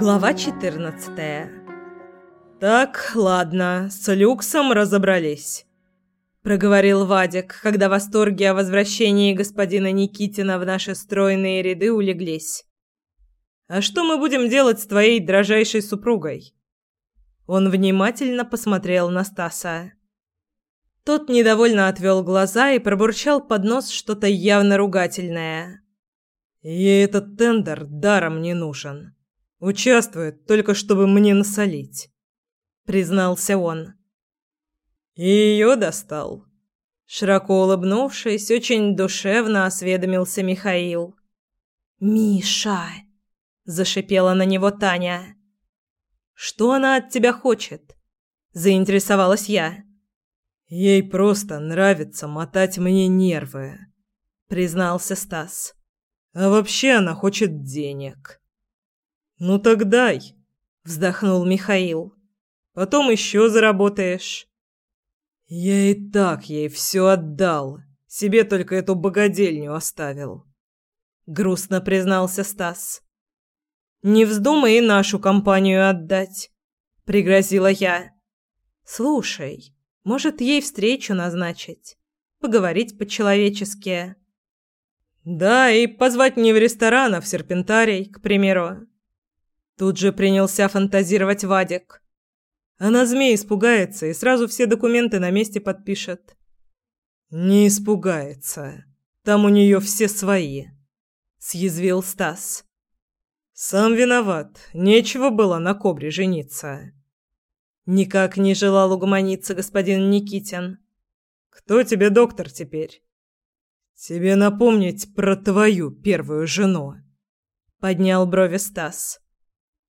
Глава 14. Так, ладно, с люксом разобрались, проговорил Вадик, когда восторги о возвращении господина Никитина в наши стройные ряды улеглись. А что мы будем делать с твоей дрожайшей супругой? Он внимательно посмотрел на Стаса. Тот недовольно отвел глаза и пробурчал под нос что-то явно ругательное. Ей этот тендер даром не нужен. Участвует только чтобы мне насолить, признался он. И ее достал. Широко улыбнувшись, очень душевно осведомился Михаил. «Миша!» – зашипела на него Таня. «Что она от тебя хочет?» – заинтересовалась я. «Ей просто нравится мотать мне нервы», – признался Стас. А вообще она хочет денег. Ну так дай, вздохнул Михаил. Потом еще заработаешь. Я и так ей все отдал. Себе только эту богадельню оставил. Грустно признался Стас. Не вздумай и нашу компанию отдать, пригрозила я. Слушай, может, ей встречу назначить, поговорить по-человечески. Да, и позвать не в ресторан, а в серпентарий, к примеру. Тут же принялся фантазировать Вадик. Она змей испугается и сразу все документы на месте подпишет. Не испугается. Там у нее все свои, съязвил Стас. Сам виноват. Нечего было на кобре жениться. Никак не желал угомониться господин Никитин. Кто тебе доктор теперь? «Тебе напомнить про твою первую жену?» Поднял брови Стас.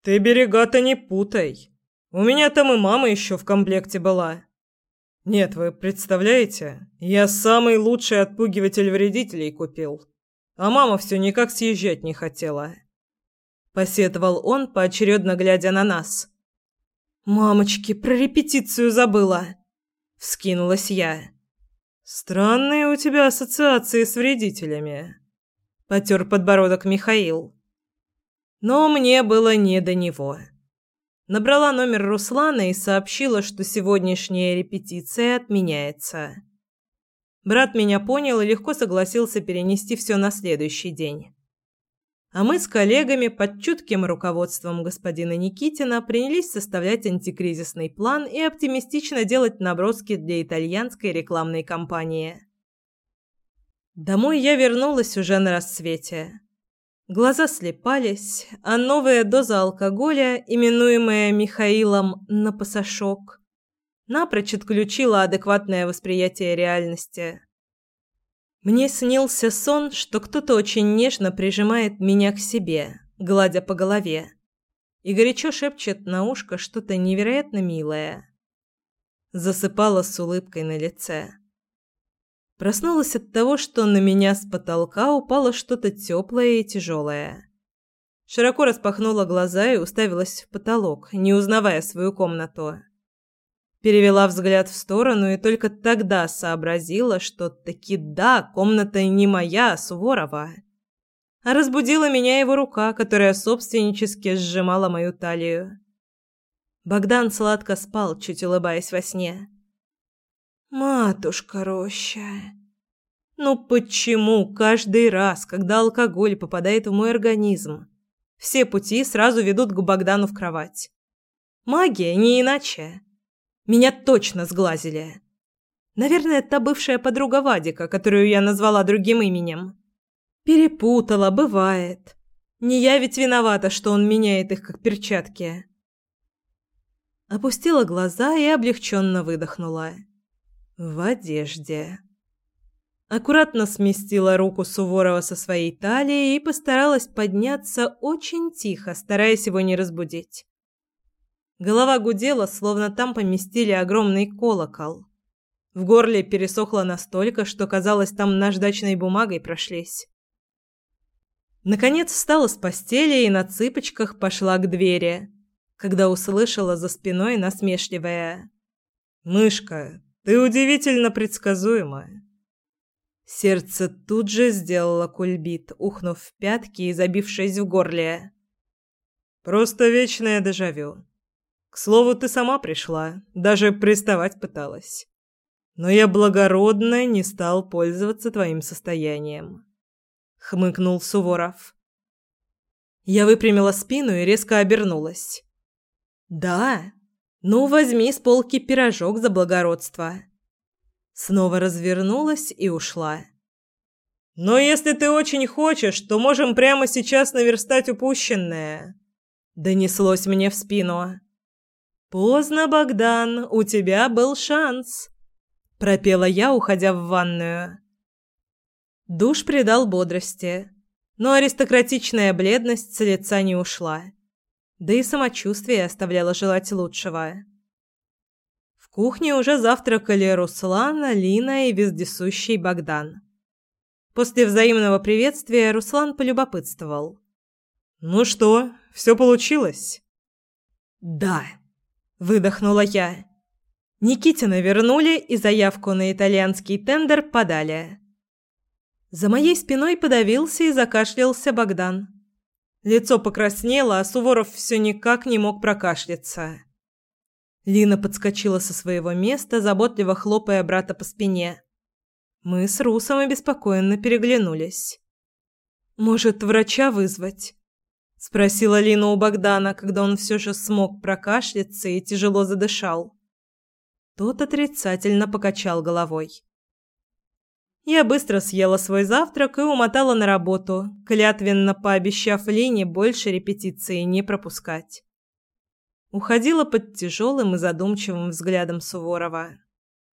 «Ты берега-то не путай. У меня там и мама еще в комплекте была. Нет, вы представляете, я самый лучший отпугиватель вредителей купил. А мама все никак съезжать не хотела». Посетовал он, поочередно глядя на нас. «Мамочки, про репетицию забыла!» Вскинулась я. Странные у тебя ассоциации с вредителями, потёр подбородок Михаил. Но мне было не до него. Набрала номер Руслана и сообщила, что сегодняшняя репетиция отменяется. Брат меня понял и легко согласился перенести все на следующий день. А мы с коллегами под чутким руководством господина Никитина принялись составлять антикризисный план и оптимистично делать наброски для итальянской рекламной кампании. Домой я вернулась уже на рассвете. Глаза слепались, а новая доза алкоголя, именуемая Михаилом на пасашок, напрочь отключила адекватное восприятие реальности. Мне снился сон, что кто-то очень нежно прижимает меня к себе, гладя по голове, и горячо шепчет на ушко что-то невероятно милое. Засыпала с улыбкой на лице. Проснулась от того, что на меня с потолка упало что-то теплое и тяжелое. Широко распахнула глаза и уставилась в потолок, не узнавая свою комнату. Перевела взгляд в сторону и только тогда сообразила, что таки да, комната не моя, а Суворова. А разбудила меня его рука, которая собственнически сжимала мою талию. Богдан сладко спал, чуть улыбаясь во сне. «Матушка Роща, ну почему каждый раз, когда алкоголь попадает в мой организм, все пути сразу ведут к Богдану в кровать? Магия не иначе». Меня точно сглазили. Наверное, та бывшая подруга Вадика, которую я назвала другим именем. Перепутала, бывает. Не я ведь виновата, что он меняет их как перчатки. Опустила глаза и облегченно выдохнула. В одежде. Аккуратно сместила руку Суворова со своей талии и постаралась подняться очень тихо, стараясь его не разбудить. Голова гудела, словно там поместили огромный колокол. В горле пересохло настолько, что казалось, там наждачной бумагой прошлись. Наконец встала с постели и на цыпочках пошла к двери, когда услышала за спиной насмешливое: "Мышка, ты удивительно предсказуемая". Сердце тут же сделало кульбит, ухнув в пятки и забившись в горле. Просто вечное дежавю. К слову, ты сама пришла, даже приставать пыталась. Но я благородно не стал пользоваться твоим состоянием. Хмыкнул Суворов. Я выпрямила спину и резко обернулась. Да, ну возьми с полки пирожок за благородство. Снова развернулась и ушла. Но если ты очень хочешь, то можем прямо сейчас наверстать упущенное. Донеслось мне в спину. Поздно, Богдан, у тебя был шанс, пропела я, уходя в ванную. Душ придал бодрости, но аристократичная бледность с лица не ушла. Да и самочувствие оставляло желать лучшего. В кухне уже завтракали Руслан, Алина и вездесущий Богдан. После взаимного приветствия Руслан полюбопытствовал. «Ну что, все получилось?» «Да», — выдохнула я. Никитина вернули и заявку на итальянский тендер подали. За моей спиной подавился и закашлялся Богдан. Лицо покраснело, а Суворов все никак не мог прокашляться. Лина подскочила со своего места, заботливо хлопая брата по спине. Мы с Русом обеспокоенно переглянулись. «Может, врача вызвать?» – спросила Лина у Богдана, когда он все же смог прокашляться и тяжело задышал. Тот отрицательно покачал головой. Я быстро съела свой завтрак и умотала на работу, клятвенно пообещав Лине больше репетиции не пропускать. Уходила под тяжелым и задумчивым взглядом Суворова.